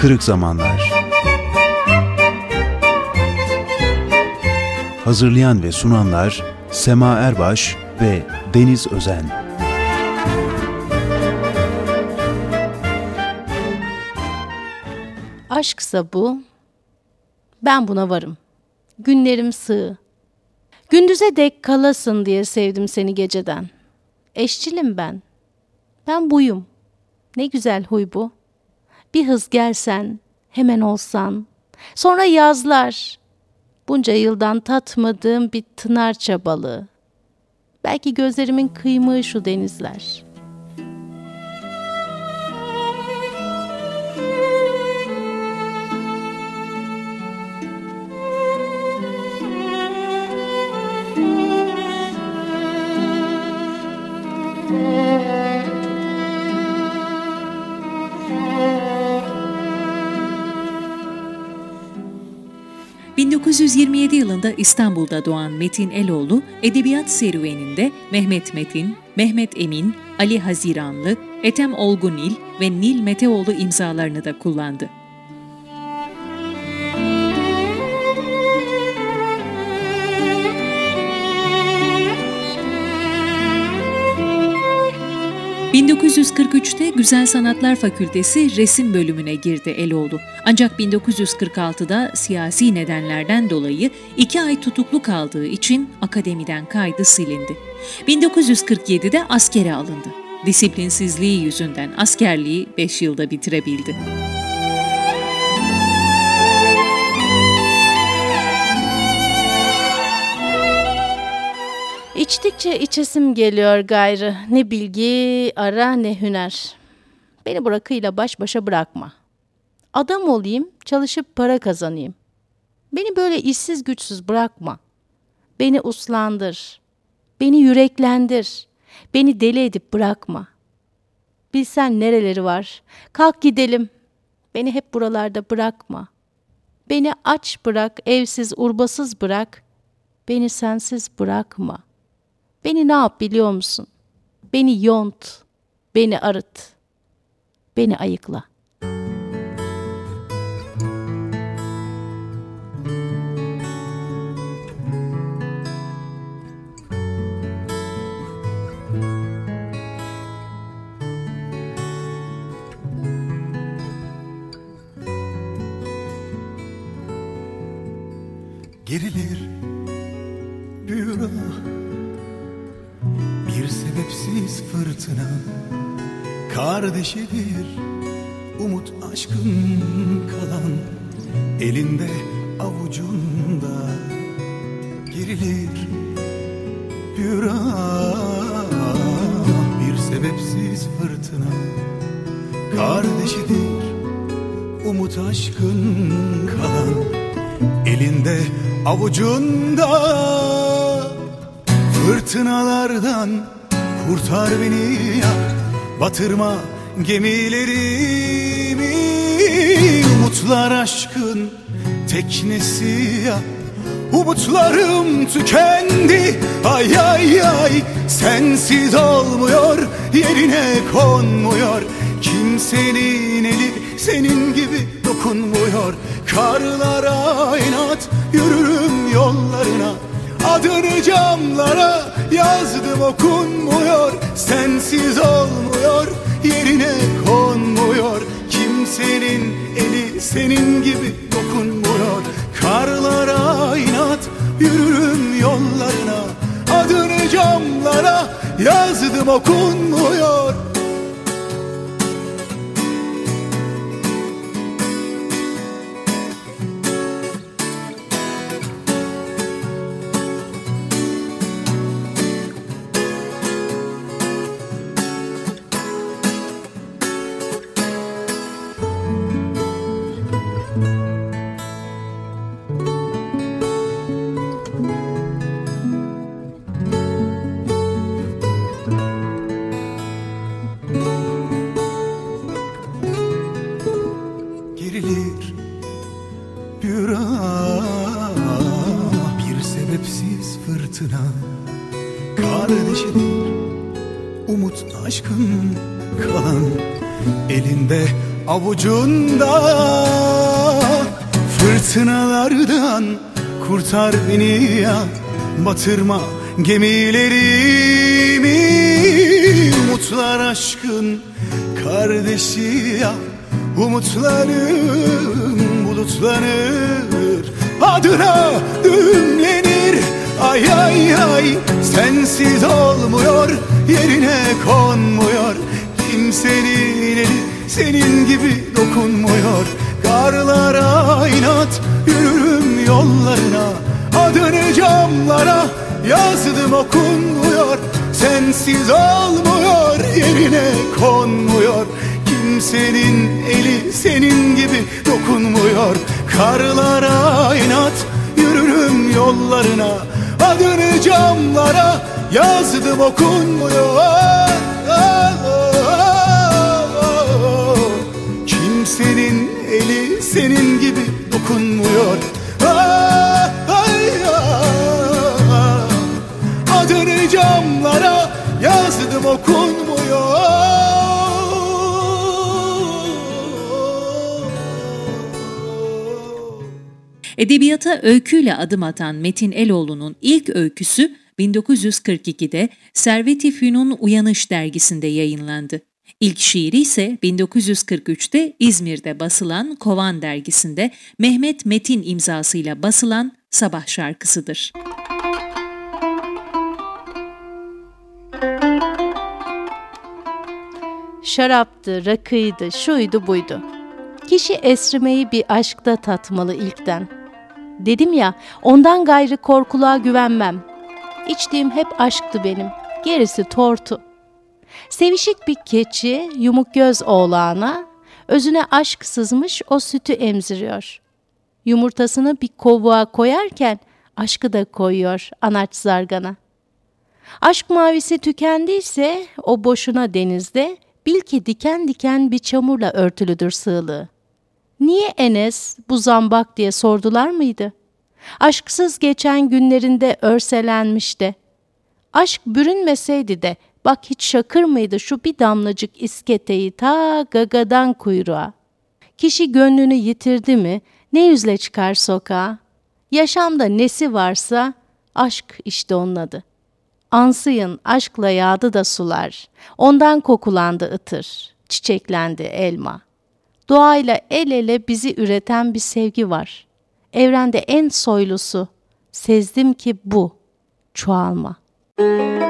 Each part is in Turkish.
Kırık Zamanlar Hazırlayan ve sunanlar Sema Erbaş ve Deniz Özen Aşksa bu, ben buna varım. Günlerim sığ. Gündüze dek kalasın diye sevdim seni geceden. Eşçilim ben. Ben buyum. Ne güzel huy bu. Bir hız gelsen, hemen olsan. Sonra yazlar. Bunca yıldan tatmadığım bir tınar çabalı. Belki gözlerimin kıymığı şu denizler.'' 1927 yılında İstanbul'da doğan Metin Eloğlu, edebiyat serüveninde Mehmet Metin, Mehmet Emin, Ali Haziranlı, Ethem Olgunil ve Nil Meteoğlu imzalarını da kullandı. 1943'te Güzel Sanatlar Fakültesi resim bölümüne girdi Eloğlu. Ancak 1946'da siyasi nedenlerden dolayı iki ay tutuklu kaldığı için akademiden kaydı silindi. 1947'de askere alındı. Disiplinsizliği yüzünden askerliği 5 yılda bitirebildi. İçtikçe içesim geliyor gayrı. Ne bilgi ara ne hüner. Beni bu rakıyla baş başa bırakma. Adam olayım, çalışıp para kazanayım. Beni böyle işsiz güçsüz bırakma. Beni uslandır. Beni yüreklendir. Beni deli edip bırakma. Bilsen nereleri var. Kalk gidelim. Beni hep buralarda bırakma. Beni aç bırak, evsiz, urbasız bırak. Beni sensiz bırakma.'' Beni ne yap biliyor musun? Beni yont, beni arıt, beni ayıkla. Kardeşidir umut aşkın kalan. Elinde avucunda gerilir bir Bir sebepsiz fırtına Kardeşidir umut aşkın kalan. Elinde avucunda Fırtınalardan kurtar beni ya. Batırma gemilerimi Umutlar aşkın teknesi ya. Umutlarım tükendi ay ay ay. Sensiz olmuyor yerine konmuyor. Kimsenin eli senin gibi dokunmuyor. Karlara inat yürürüm yollarına. Adını camlara yazdım okunmuyor. Sensiz olmuyor yerine konmuyor. Kimsenin eli senin gibi dokunmuyor. Karlara inat yürürüm yollarına. Adını camlara yazdım okunmuyor sensiz fırtına Kardeşidir umut aşkın kalan Elinde avucunda. Fırtınalardan kurtar beni ya Batırma gemilerimi. Umutlar aşkın kardeşi ya Umutlarım bulutlanır Adıra ümle Ay ay ay sensiz olmuyor Yerine konmuyor. Kimsenin eli senin gibi dokunmuyor. Karlara inat yürürüm yollarına. Adını camlara yazdım okunmuyor. Sensiz olmuyor yerine konmuyor. Kimsenin eli senin gibi dokunmuyor. Karlara inat yürürüm yollarına Adını camlara yazdım okunmuyor. Kimsenin eli senin gibi dokunmuyor. Adını camlara yazdım okunmuyor Edebiyata öyküyle adım atan Metin Eloğlu'nun ilk öyküsü 1942'de Servet-i Fünun Uyanış dergisinde yayınlandı. İlk şiiri ise 1943'te İzmir'de basılan Kovan dergisinde Mehmet Metin imzasıyla basılan Sabah şarkısıdır. Şaraptı, rakıydı, şuydu buydu. Kişi esrimeyi bir aşkta tatmalı ilkten. Dedim ya, ondan gayrı korkuluğa güvenmem. İçtiğim hep aşktı benim, gerisi tortu. Sevişik bir keçi, yumuk göz oğlağına, özüne aşk sızmış o sütü emziriyor. Yumurtasını bir kovuğa koyarken aşkı da koyuyor anaç zargana. Aşk mavisi tükendiyse o boşuna denizde, bil ki diken diken bir çamurla örtülüdür sığlığı. Niye Enes bu zambak diye sordular mıydı? Aşksız geçen günlerinde örselenmişti. Aşk bürünmeseydi de bak hiç şakır mıydı şu bir damlacık isketeyi ta gagadan kuyruğa. Kişi gönlünü yitirdi mi ne yüzle çıkar sokağa? Yaşamda nesi varsa aşk işte onun adı. Ansıyın aşkla yağdı da sular, ondan kokulandı ıtır, çiçeklendi elma.'' Doğayla el ele bizi üreten bir sevgi var. Evrende en soylusu. Sezdim ki bu. Çoğalma. düşman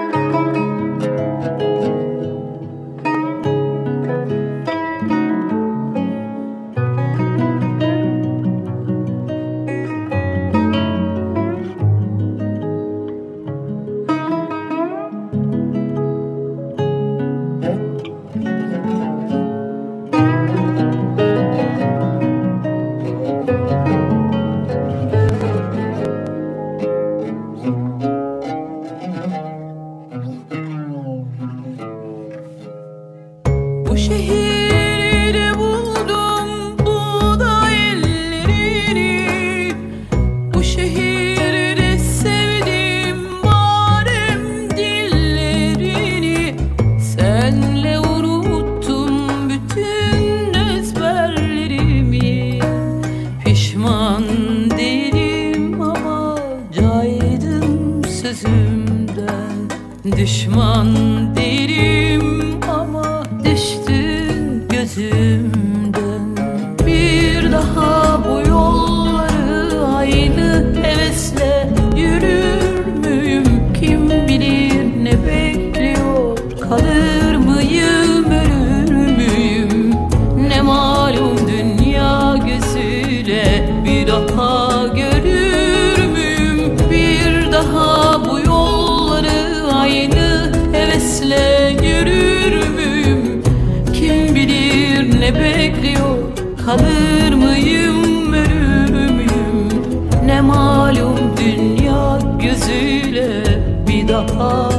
fall.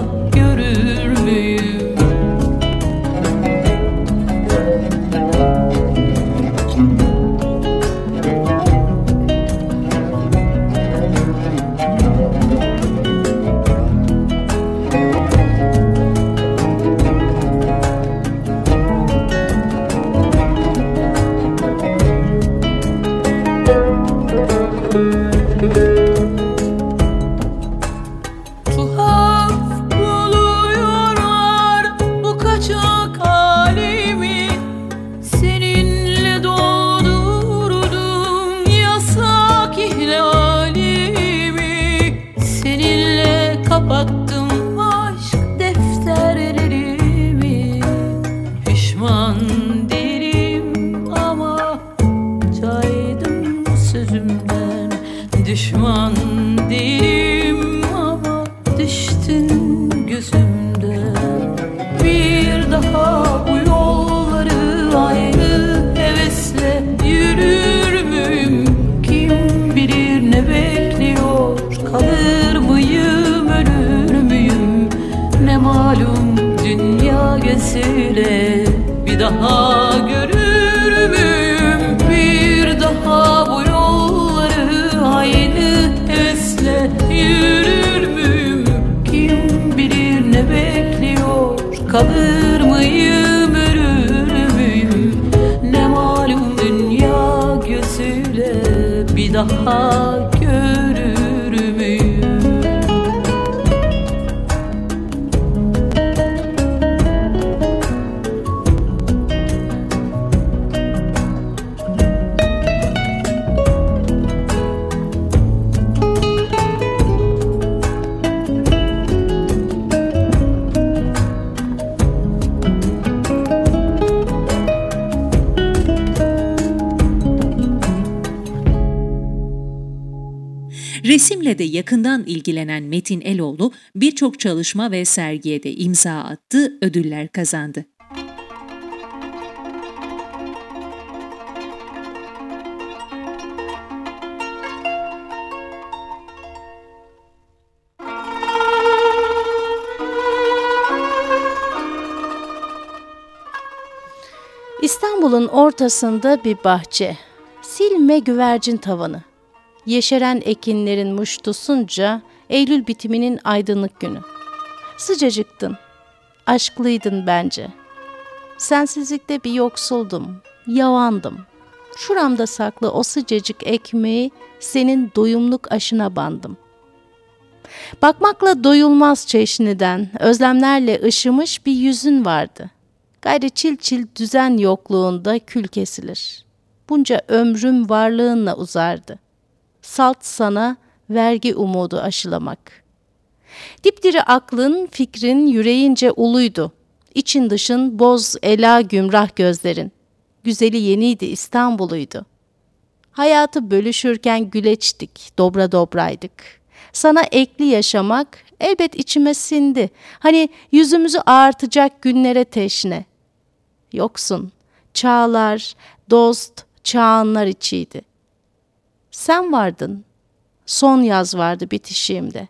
Gözüyle bir daha görür müyüm? Bir daha bu yolları aynı hevesle yürür müyüm? Kim bilir ne bekliyor? Kalır mıyım ölür müyüm? Ne malum dünya gözüyle bir daha Resimle de yakından ilgilenen Metin Eloğlu birçok çalışma ve sergiye de imza attı, ödüller kazandı. İstanbul'un ortasında bir bahçe. Silme güvercin tavanı. Yeşeren ekinlerin muştusunca Eylül bitiminin aydınlık günü. Sıcacıktın. Aşklıydın bence. Sensizlikte bir yoksuldum. Yavandım. Şuramda saklı o sıcacık ekmeği senin doyumluk aşına bandım. Bakmakla doyulmaz çeşniden, özlemlerle ışımış bir yüzün vardı. Gayrı çil çil düzen yokluğunda kül kesilir. Bunca ömrüm varlığınla uzardı. Salt sana vergi umudu aşılamak. Dipdiri aklın, fikrin yüreğince uluydu. İçin dışın boz ela gümrah gözlerin. Güzeli yeniydi İstanbul'uydu. Hayatı bölüşürken güleçtik, dobra dobraydık. Sana ekli yaşamak elbet içime sindi. Hani yüzümüzü ağartacak günlere teşne. Yoksun, çağlar, dost, çağanlar içiydi. Sen vardın, son yaz vardı bitişiğimde.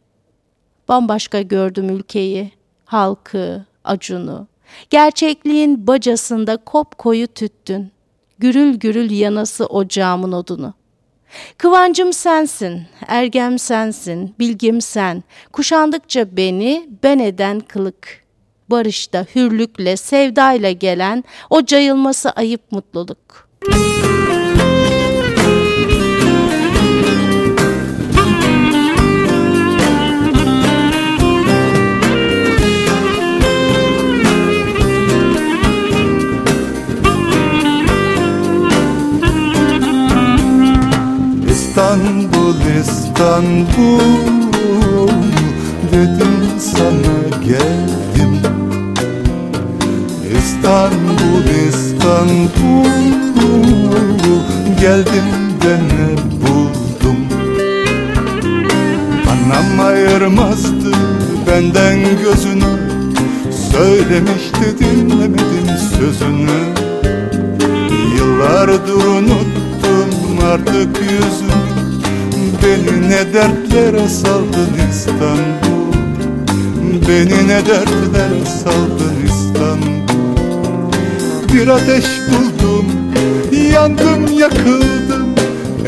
Bambaşka gördüm ülkeyi, halkı, acunu. Gerçekliğin bacasında kop koyu tüttün. Gürül gürül yanası ocağımın odunu. Kıvancım sensin, ergem sensin, bilgim sen. Kuşandıkça beni ben eden kılık. Barışta, hürlükle, sevdayla gelen o cayılması ayıp mutluluk. İstanbul İstanbul. Dedim sana geldim. İstanbul İstanbul. Geldim de ne buldum? Anam ayırmazdı benden gözünü. Söylemişti dinlemedim sözünü. Yıllardır unuttum artık yüzünü Beni ne dertlere saldın İstanbul? Beni ne dertlere saldın İstanbul? Bir ateş buldum Yandım yakıldım.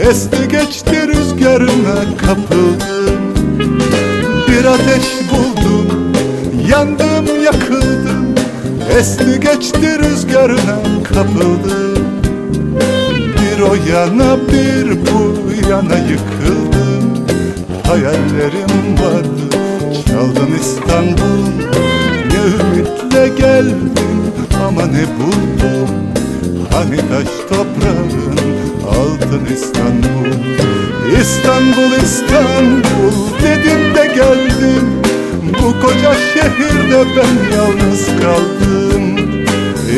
Esti geçti rüzgarına kapıldım. Bir ateş buldum Yandım yakıldım. Esti geçti rüzgarına kapıldım o yana bir bu yana yıkıldım Hayallerim vardı Çaldın İstanbul. Ne ümitle geldim ama ne buldum. Hani taş toprağın altın İstanbul. İstanbul İstanbul dedim de geldim. Bu koca şehirde ben yalnız kaldım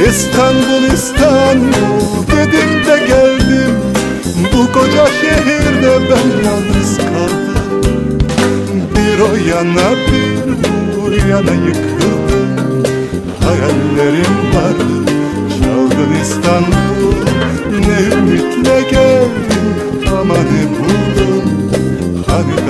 İstanbul İstanbul dedim de geldim. Bu koca şehirde ben yalnız kaldım. Bir o yana bir bu yana yıkıldım. Hayallerim vardı çaldın İstanbul. Ne ümitle geldim ama ne buldum? Hani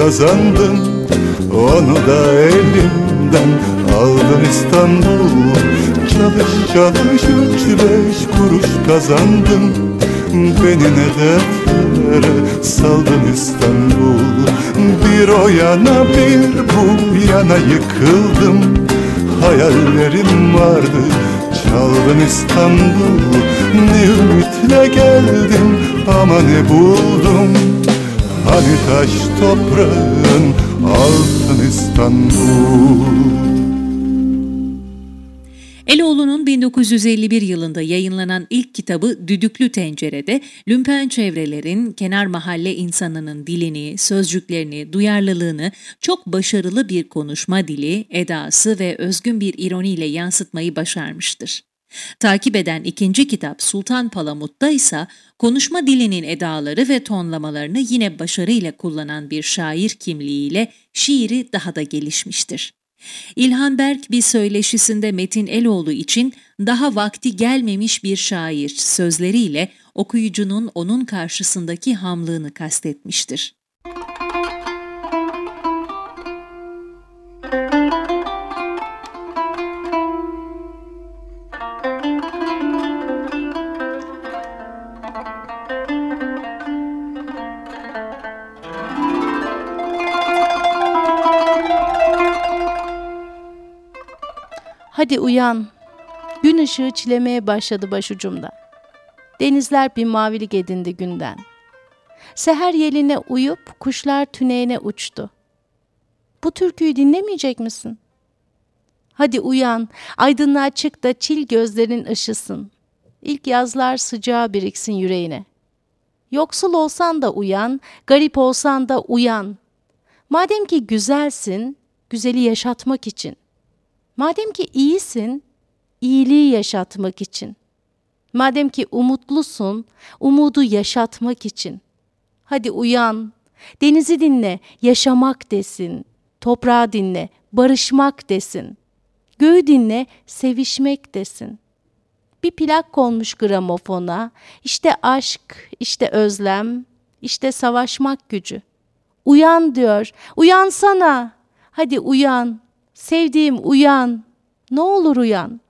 kazandım. Onu da elimden aldın İstanbul. Çalış çalış üç beş kuruş kazandım. Beni ne dertlere saldın İstanbul. Bir o yana bir bu yana yıkıldım. Hayallerim vardı çaldın İstanbul. Ne ümitle geldim ama ne buldum Hani taş toprağın altın İstanbul Eloğlu'nun 1951 yılında yayınlanan ilk kitabı Düdüklü Tencere'de lümpen çevrelerin kenar mahalle insanının dilini, sözcüklerini, duyarlılığını çok başarılı bir konuşma dili, edası ve özgün bir ironiyle yansıtmayı başarmıştır. Takip eden ikinci kitap Sultan Palamut'ta ise konuşma dilinin edaları ve tonlamalarını yine başarıyla kullanan bir şair kimliğiyle şiiri daha da gelişmiştir. İlhan Berk bir söyleşisinde Metin Eloğlu için daha vakti gelmemiş bir şair sözleriyle okuyucunun onun karşısındaki hamlığını kastetmiştir. Hadi uyan. Gün ışığı çilemeye başladı başucumda. Denizler bir mavilik edindi günden. Seher yeline uyup kuşlar tüneğine uçtu. Bu türküyü dinlemeyecek misin? Hadi uyan, aydınlığa çık da çil gözlerin ışısın. İlk yazlar sıcağı biriksin yüreğine. Yoksul olsan da uyan, garip olsan da uyan. Madem ki güzelsin, güzeli yaşatmak için. Madem ki iyisin, iyiliği yaşatmak için. Madem ki umutlusun, umudu yaşatmak için. Hadi uyan, denizi dinle, yaşamak desin. Toprağı dinle, barışmak desin. Göğü dinle, sevişmek desin. Bir plak konmuş gramofona, işte aşk, işte özlem, işte savaşmak gücü. Uyan diyor, uyansana, hadi uyan, Sevdiğim uyan, ne olur uyan.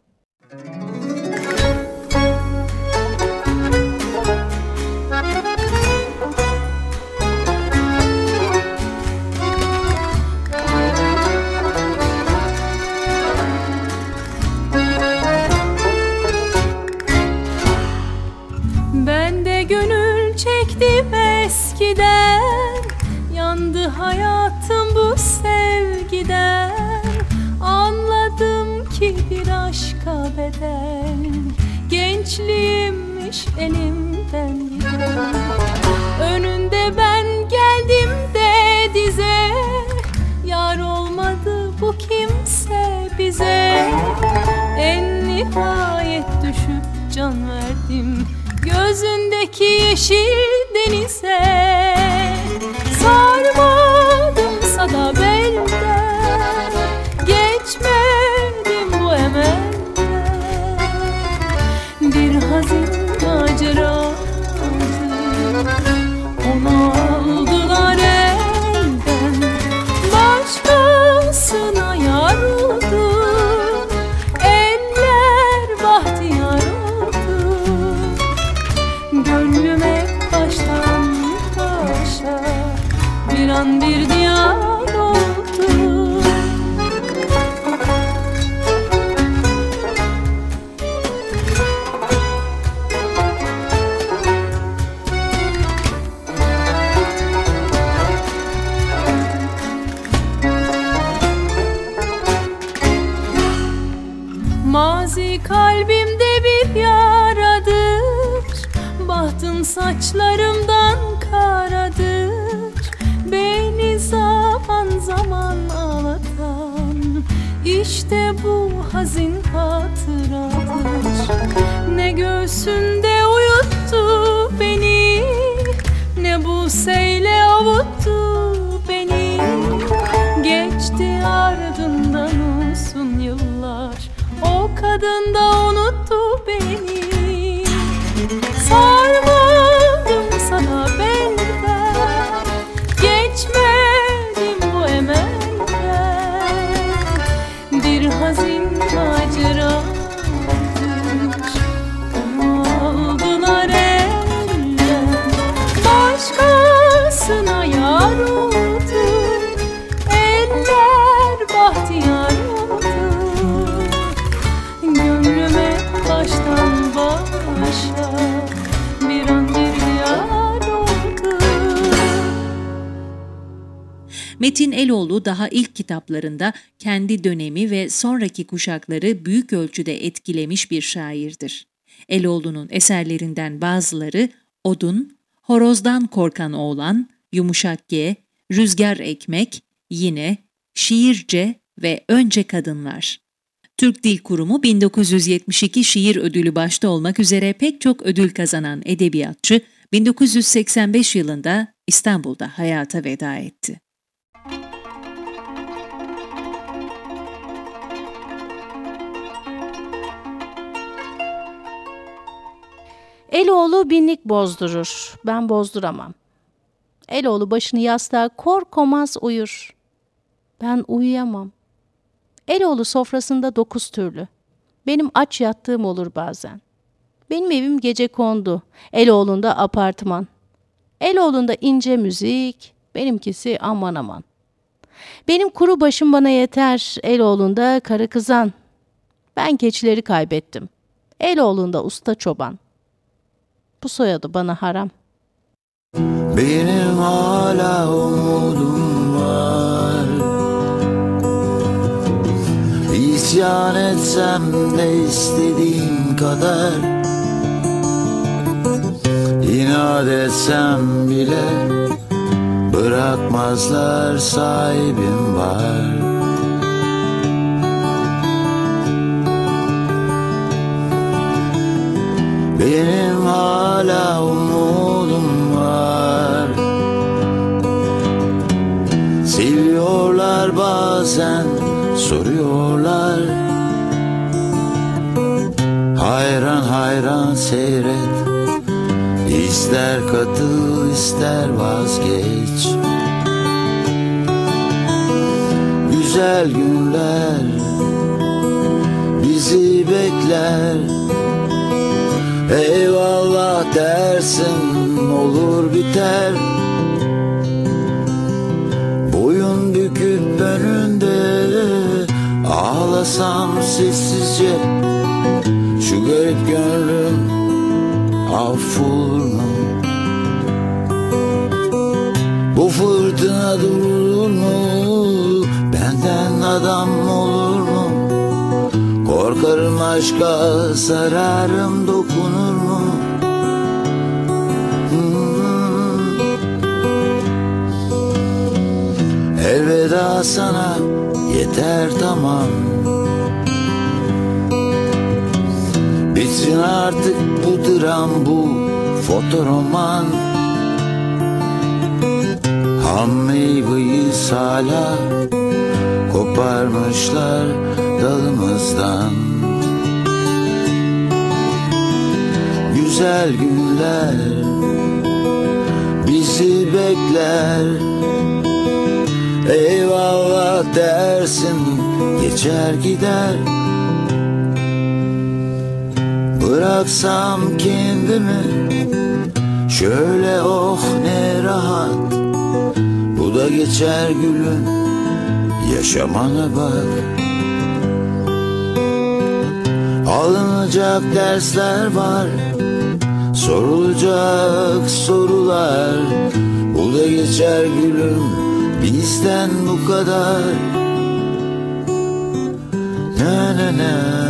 Kalbimde bir yaradır. Bahtım saçlarımdan karadır. Beni zaman zaman ağlatan İşte bu hazin hatıradır. Ne göğsünde O kadın Metin Eloğlu daha ilk kitaplarında kendi dönemi ve sonraki kuşakları büyük ölçüde etkilemiş bir şairdir. Eloğlu'nun eserlerinden bazıları Odun, Horozdan Korkan Oğlan, Yumuşak G, Rüzgar Ekmek, Yine, Şiirce ve Önce Kadınlar. Türk Dil Kurumu 1972 şiir ödülü başta olmak üzere pek çok ödül kazanan edebiyatçı 1985 yılında İstanbul'da hayata veda etti. Eloğlu binlik bozdurur. Ben bozduramam. Eloğlu başını yastığa kor komaz uyur. Ben uyuyamam. Eloğlu sofrasında dokuz türlü. Benim aç yattığım olur bazen. Benim evim gece kondu. Eloğlu'nda apartman. Eloğlu'nda ince müzik, benimkisi aman aman. Benim kuru başım bana yeter, Eloğlu'nda karı kızan. Ben keçileri kaybettim. Eloğlu'nda usta çoban. Bu soyadı bana haram. Benim hala umudum var. İsyan etsem de istediğim kadar. İnat etsem bile Bırakmazlar sahibim var Benim hala umudum var. Seviyorlar bazen soruyorlar. Hayran hayran seyret. İster katıl ister vazgeç. Güzel günler bizi bekler Eyvallah dersin olur biter Boyun büküp önünde Ağlasam sessizce Şu garip gönlüm affolur mu? Bu fırtına durur mu? Benden adam aşka sararım dokunur mu? Hmm. Elveda sana yeter tamam Bitsin artık bu dram bu fotoroman Ham meyveyi hala koparmışlar dalımızdan Güzel günler bizi bekler. Eyvallah dersin geçer gider. Bıraksam kendimi şöyle oh ne rahat. Bu da geçer gülüm yaşamana bak. Alınacak dersler var Sorulacak sorular Bu da geçer gülüm Bizden bu kadar. Na na na